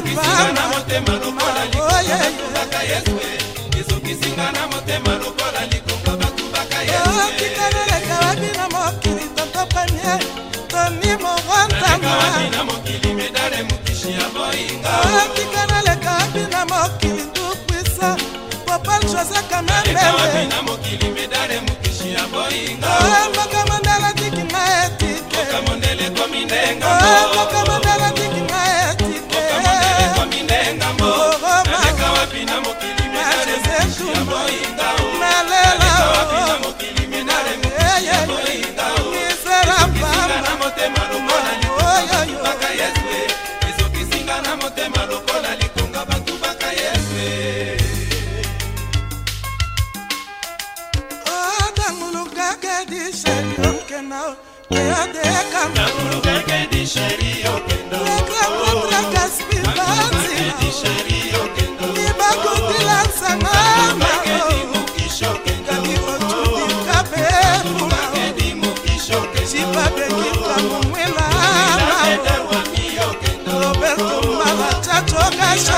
pamba na motema lokola likobaka yesu ezokisinga na motema lokola likoka bakubaka yesukitaneleka wabi na mokili tonto premier toni morondamawabi na mokili medale mokishi ya boyinga okitaneleka wabi na mokili tupuisa popal jose kamembewe na mokili medale mokishi ya boyinga mokamondela tikina etike mokamondele komi ndenga motema lokola likunga yesu e. ezokisinga na motema lokola likunga bato baka yesu e. oh, Sheri okendo, ekra kontra kaspibanzi.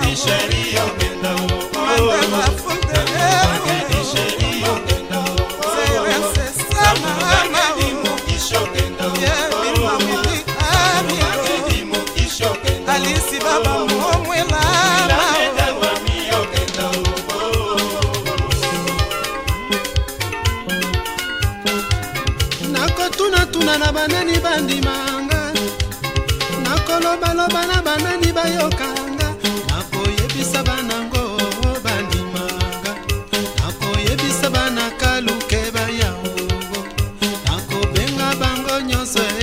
Oh, nakotuna-tuna na banani bandimanga nakolobaloba na banani bayoka yo